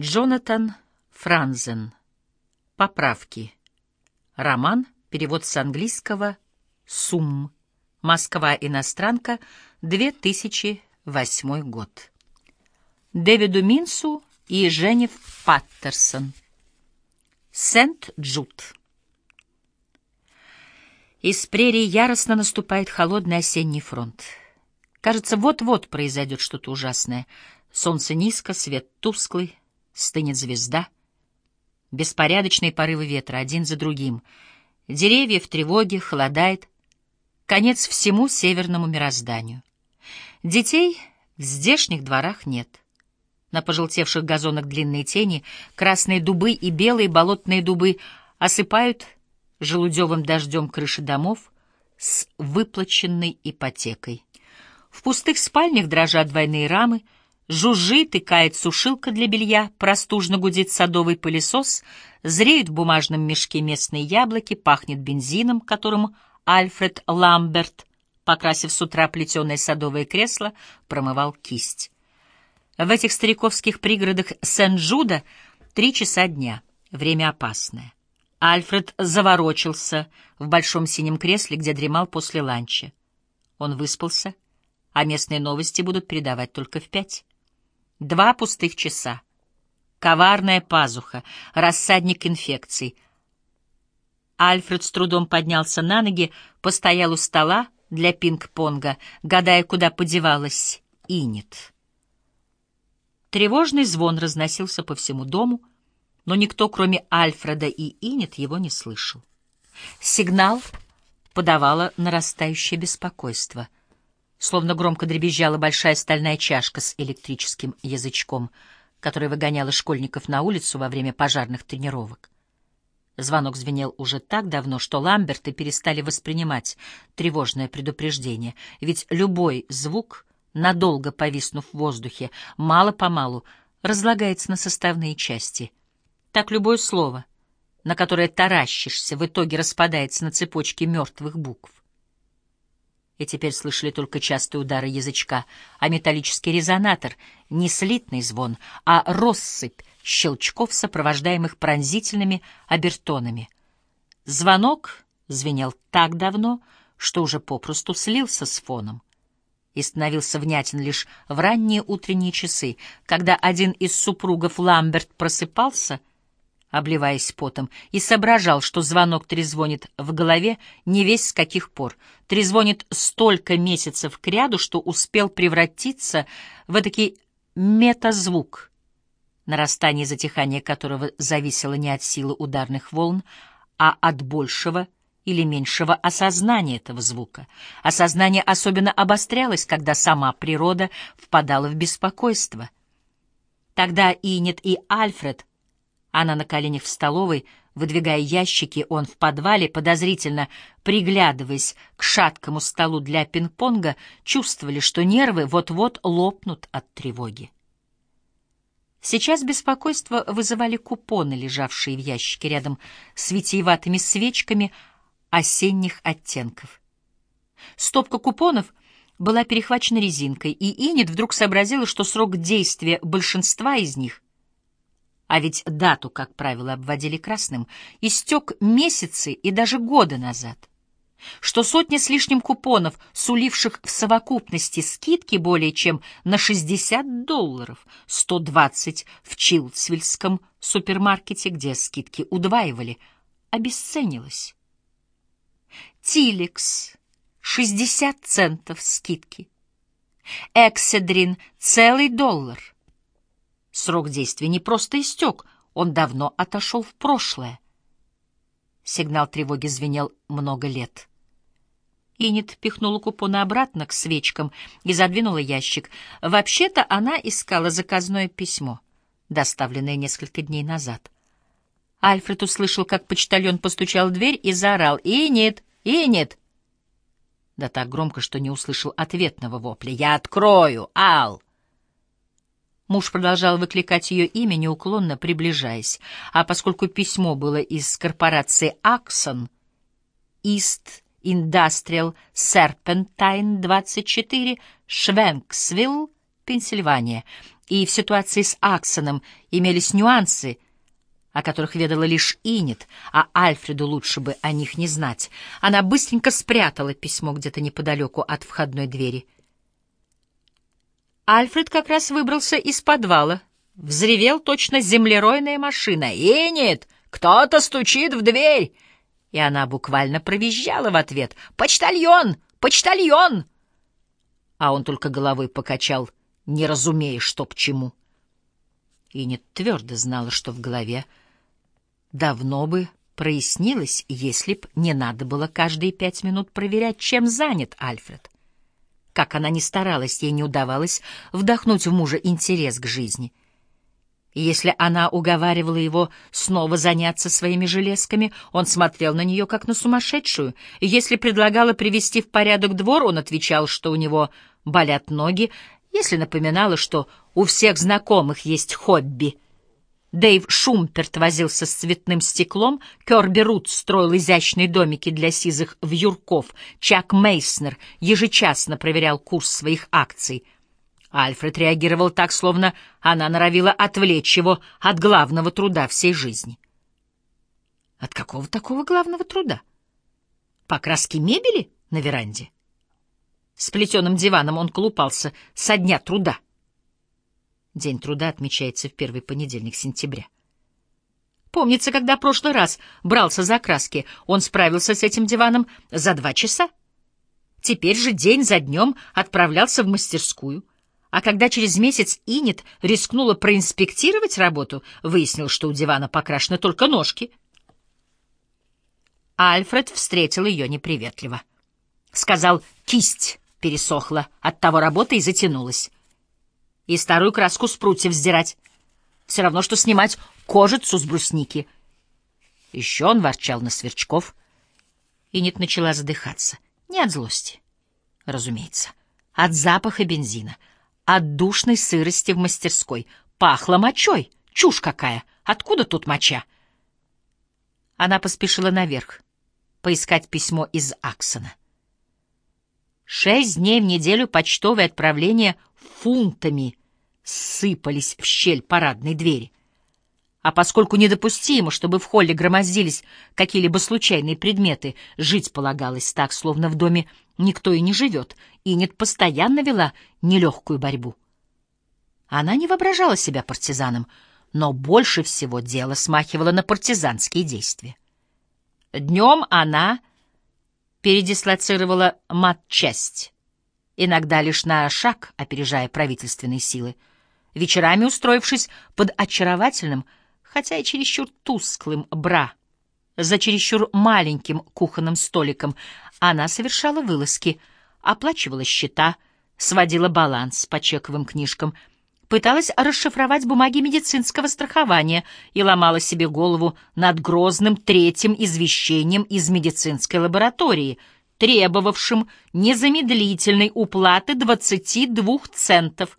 Джонатан Франзен. Поправки. Роман. Перевод с английского. Сум. Москва. Иностранка. 2008 год. Дэвиду Минсу и Женев Паттерсон. Сент-Джуд. Из прерий яростно наступает холодный осенний фронт. Кажется, вот-вот произойдет что-то ужасное. Солнце низко, свет тусклый, стынет звезда. Беспорядочные порывы ветра, один за другим. Деревья в тревоге, холодает. Конец всему северному мирозданию. Детей в здешних дворах нет. На пожелтевших газонах длинные тени, красные дубы и белые болотные дубы осыпают желудевым дождем крыши домов с выплаченной ипотекой. В пустых спальнях дрожат двойные рамы, жужжит и кает сушилка для белья, простужно гудит садовый пылесос, зреют в бумажном мешке местные яблоки, пахнет бензином, которым Альфред Ламберт, покрасив с утра плетеное садовое кресло, промывал кисть. В этих стариковских пригородах Сен-Джуда три часа дня. Время опасное. Альфред заворочился в большом синем кресле, где дремал после ланча. Он выспался, а местные новости будут передавать только в пять. Два пустых часа. Коварная пазуха, рассадник инфекций. Альфред с трудом поднялся на ноги, постоял у стола для пинг-понга, гадая, куда подевалась Инет. Тревожный звон разносился по всему дому, но никто, кроме Альфреда и Инет, его не слышал. Сигнал подавало нарастающее беспокойство. Словно громко дребезжала большая стальная чашка с электрическим язычком, которая выгоняла школьников на улицу во время пожарных тренировок. Звонок звенел уже так давно, что Ламберты перестали воспринимать тревожное предупреждение, ведь любой звук — надолго повиснув в воздухе, мало-помалу разлагается на составные части. Так любое слово, на которое таращишься, в итоге распадается на цепочки мертвых букв. И теперь слышали только частые удары язычка, а металлический резонатор — не слитный звон, а россыпь щелчков, сопровождаемых пронзительными обертонами. Звонок звенел так давно, что уже попросту слился с фоном и становился внятен лишь в ранние утренние часы, когда один из супругов Ламберт просыпался, обливаясь потом, и соображал, что звонок трезвонит в голове не весь с каких пор, трезвонит столько месяцев кряду, что успел превратиться в этакий метазвук, нарастание и затихание которого зависело не от силы ударных волн, а от большего — или меньшего осознания этого звука. Осознание особенно обострялось, когда сама природа впадала в беспокойство. Тогда Инет и Альфред, она на коленях в столовой, выдвигая ящики, он в подвале, подозрительно приглядываясь к шаткому столу для пинг-понга, чувствовали, что нервы вот-вот лопнут от тревоги. Сейчас беспокойство вызывали купоны, лежавшие в ящике рядом с витиеватыми свечками — осенних оттенков. Стопка купонов была перехвачена резинкой, и Инет вдруг сообразила, что срок действия большинства из них, а ведь дату, как правило, обводили красным, истек месяцы и даже годы назад что сотня с лишним купонов, суливших в совокупности скидки более чем на 60 долларов, 120 в Чилсвильском супермаркете, где скидки удваивали, обесценилась. Тиликс — 60 центов скидки. Экседрин — целый доллар. Срок действия не просто истек, он давно отошел в прошлое. Сигнал тревоги звенел много лет. Инет пихнула купоны обратно к свечкам и задвинула ящик. Вообще-то она искала заказное письмо, доставленное несколько дней назад. Альфред услышал, как почтальон постучал в дверь и заорал «Инет! Инет!» Да так громко, что не услышал ответного вопля. «Я открою! Ал!» Муж продолжал выкликать ее имя, неуклонно приближаясь, а поскольку письмо было из корпорации «Аксон», «Ист Индастриал Серпентайн 24», «Швенксвилл», Пенсильвания, и в ситуации с Аксоном имелись нюансы, о которых ведала лишь Инет, а Альфреду лучше бы о них не знать. Она быстренько спрятала письмо где-то неподалеку от входной двери. Альфред как раз выбрался из подвала. Взревел точно землеройная машина. «Инет! Кто-то стучит в дверь!» И она буквально провизжала в ответ. «Почтальон! Почтальон!» А он только головой покачал, не разумея, что к чему. Инет твердо знала, что в голове давно бы прояснилось, если б не надо было каждые пять минут проверять, чем занят Альфред. Как она ни старалась, ей не удавалось вдохнуть в мужа интерес к жизни. И если она уговаривала его снова заняться своими железками, он смотрел на нее как на сумасшедшую, и если предлагала привести в порядок двор, он отвечал, что у него болят ноги, если напоминала, что у всех знакомых есть хобби — Дэйв Шумперт возился с цветным стеклом, Кёрби Рут строил изящные домики для сизых вьюрков, Чак Мейснер ежечасно проверял курс своих акций. Альфред реагировал так, словно она норовила отвлечь его от главного труда всей жизни. От какого такого главного труда? Покраски мебели на веранде? С плетеным диваном он колупался со дня труда. День труда отмечается в первый понедельник сентября. Помнится, когда в прошлый раз брался за краски, он справился с этим диваном за два часа. Теперь же день за днем отправлялся в мастерскую. А когда через месяц Инет рискнула проинспектировать работу, выяснил, что у дивана покрашены только ножки. Альфред встретил ее неприветливо. Сказал, кисть пересохла, от того работа и затянулась и старую краску с прутьев сдирать. Все равно, что снимать кожицу с брусники. Еще он ворчал на сверчков. И нет начала задыхаться. Не от злости, разумеется. От запаха бензина, от душной сырости в мастерской. Пахло мочой. Чушь какая! Откуда тут моча? Она поспешила наверх, поискать письмо из Аксона. Шесть дней в неделю почтовые отправления фунтами сыпались в щель парадной двери. А поскольку недопустимо, чтобы в холле громоздились какие-либо случайные предметы, жить полагалось так, словно в доме никто и не живет, и нет постоянно вела нелегкую борьбу. Она не воображала себя партизаном, но больше всего дело смахивало на партизанские действия. Днем она передислоцировала матчасть, иногда лишь на шаг опережая правительственные силы, вечерами устроившись под очаровательным, хотя и чересчур тусклым бра, за чересчур маленьким кухонным столиком, она совершала вылазки, оплачивала счета, сводила баланс по чековым книжкам, пыталась расшифровать бумаги медицинского страхования и ломала себе голову над грозным третьим извещением из медицинской лаборатории — требовавшим незамедлительной уплаты 22 центов